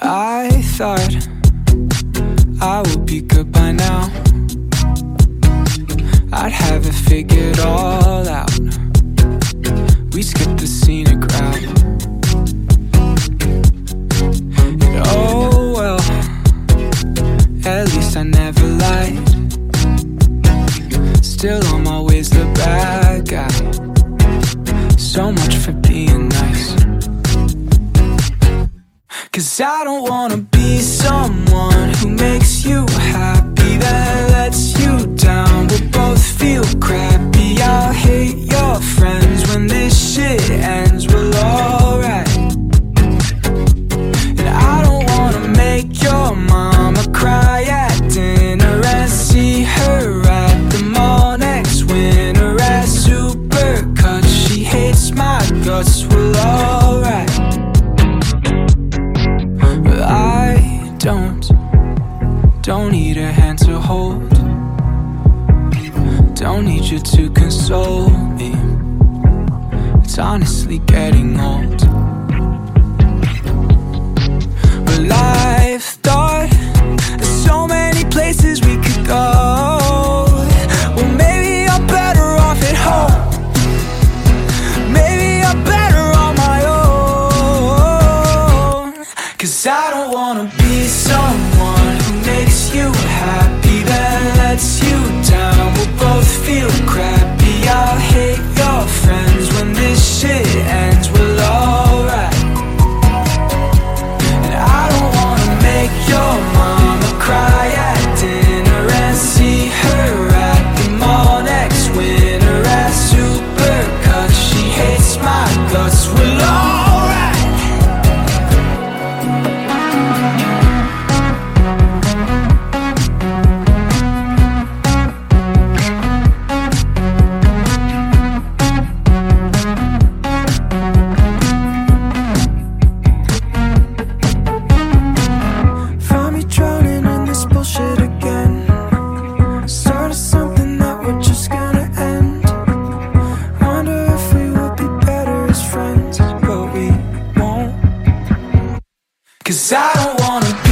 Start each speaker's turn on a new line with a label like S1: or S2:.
S1: I thought I would be good by now. I'd have it figured all out. Cause I don't wanna be someone who makes you happy, That lets you down. We'll both feel crappy. I'll hate your friends when this shit ends. Well, alright. And I don't wanna make your mama cry at dinner and see her at the mall next winter at Supercut. She hates my guts. Well, alright. Need a hand to hold. Don't need you to console me. It's honestly getting old. But life thought there's so many places we could go. Well, maybe I'm better off at home. Maybe I'm better on my own. Cause I don't wanna be someone makes you happy, then lets you down. We'll both Cause I don't wanna